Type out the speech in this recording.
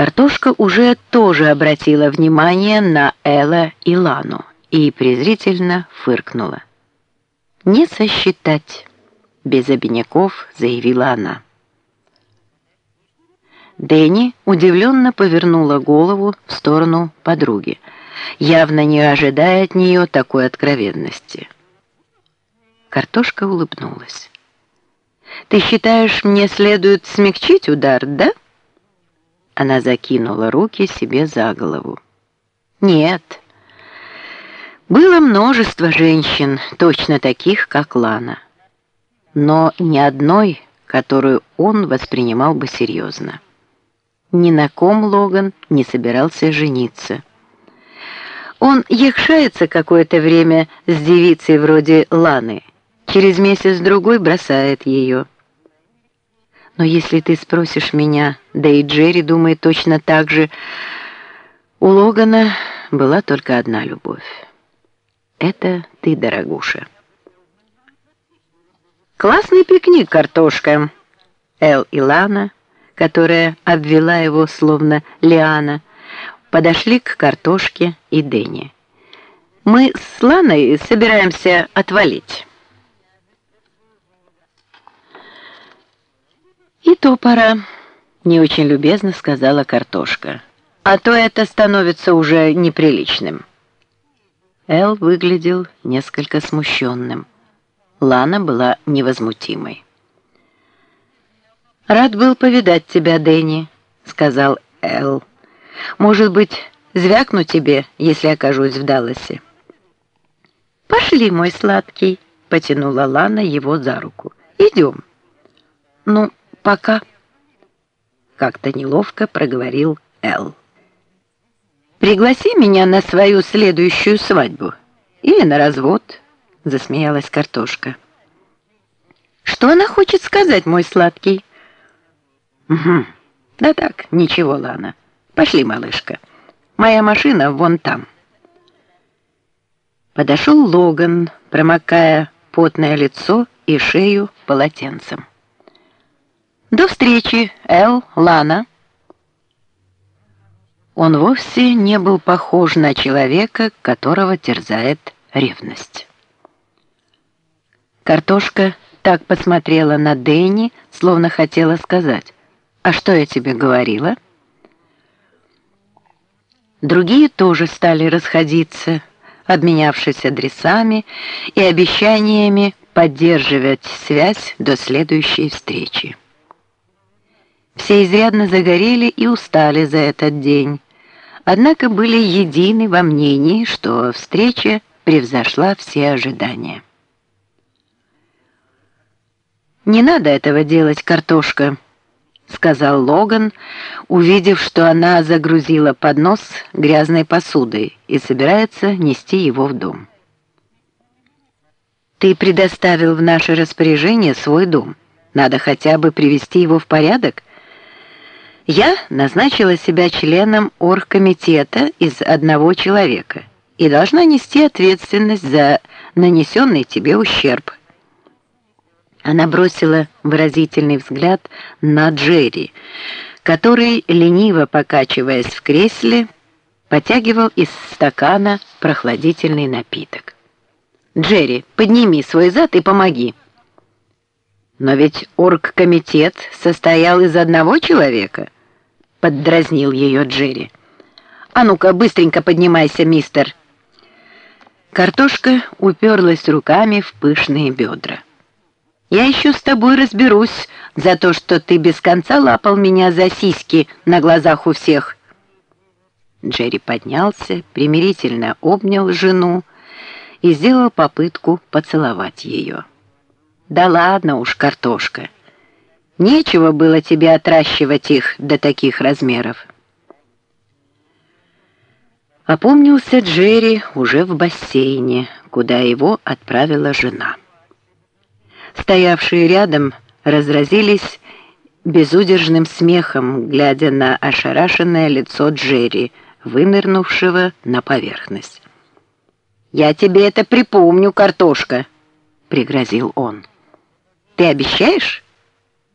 Картошка уже тоже обратила внимание на Элла и Лану и презрительно фыркнула. «Не сосчитать», — без обиняков заявила она. Дэнни удивленно повернула голову в сторону подруги, явно не ожидая от нее такой откровенности. Картошка улыбнулась. «Ты считаешь, мне следует смягчить удар, да?» Она закинула руки себе за голову. «Нет». Было множество женщин, точно таких, как Лана. Но ни одной, которую он воспринимал бы серьезно. Ни на ком Логан не собирался жениться. Он якшается какое-то время с девицей вроде Ланы, через месяц-другой бросает ее. Но если ты спросишь меня, да и Джерри думает точно так же, у Логана была только одна любовь. Это ты, дорогуша. Классный пикник, картошка. Эл и Лана, которая обвела его словно лиана, подошли к картошке и Дэнни. Мы с Ланой собираемся отвалить. То пора», — не очень любезно сказала картошка. «А то это становится уже неприличным». Эл выглядел несколько смущенным. Лана была невозмутимой. «Рад был повидать тебя, Дэнни», — сказал Эл. «Может быть, звякну тебе, если окажусь в Далласе?» «Пошли, мой сладкий», — потянула Лана его за руку. «Идем». «Ну, пока», — как-то неловко проговорил Эл. «Пригласи меня на свою следующую свадьбу или на развод», — засмеялась картошка. «Что она хочет сказать, мой сладкий?» «Угу. Да так, ничего, Лана. Пошли, малышка. Моя машина вон там». Подошел Логан, промокая потное лицо и шею полотенцем. До встречи, Эл, Лана. Он вовсе не был похож на человека, которого терзает ревность. Картошка так посмотрела на Дэнни, словно хотела сказать, «А что я тебе говорила?» Другие тоже стали расходиться, обменявшись адресами и обещаниями поддерживать связь до следующей встречи. Все изрядно загорели и устали за этот день, однако были едины во мнении, что встреча превзошла все ожидания. «Не надо этого делать, картошка», — сказал Логан, увидев, что она загрузила поднос грязной посудой и собирается нести его в дом. «Ты предоставил в наше распоряжение свой дом. Надо хотя бы привести его в порядок», я назначила себя членом оргкомитета из одного человека и должна нести ответственность за нанесенный тебе ущерб. Она бросила выразительный взгляд на Джерри, который, лениво покачиваясь в кресле, потягивал из стакана прохладительный напиток. «Джерри, подними свой зад и помоги». «Но ведь оргкомитет состоял из одного человека», — поддразнил ее Джерри. «А ну-ка, быстренько поднимайся, мистер!» Картошка уперлась руками в пышные бедра. «Я еще с тобой разберусь за то, что ты без конца лапал меня за сиськи на глазах у всех». Джерри поднялся, примирительно обнял жену и сделал попытку поцеловать ее. «Да ладно уж, картошка, нечего было тебе отращивать их до таких размеров». Опомнился Джерри уже в бассейне, куда его отправила жена. Стоявшие рядом разразились безудержным смехом, глядя на ошарашенное лицо Джерри, вынырнувшего на поверхность. «Я тебе это припомню, картошка!» — пригрозил он. «Ты обещаешь?»